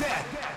that.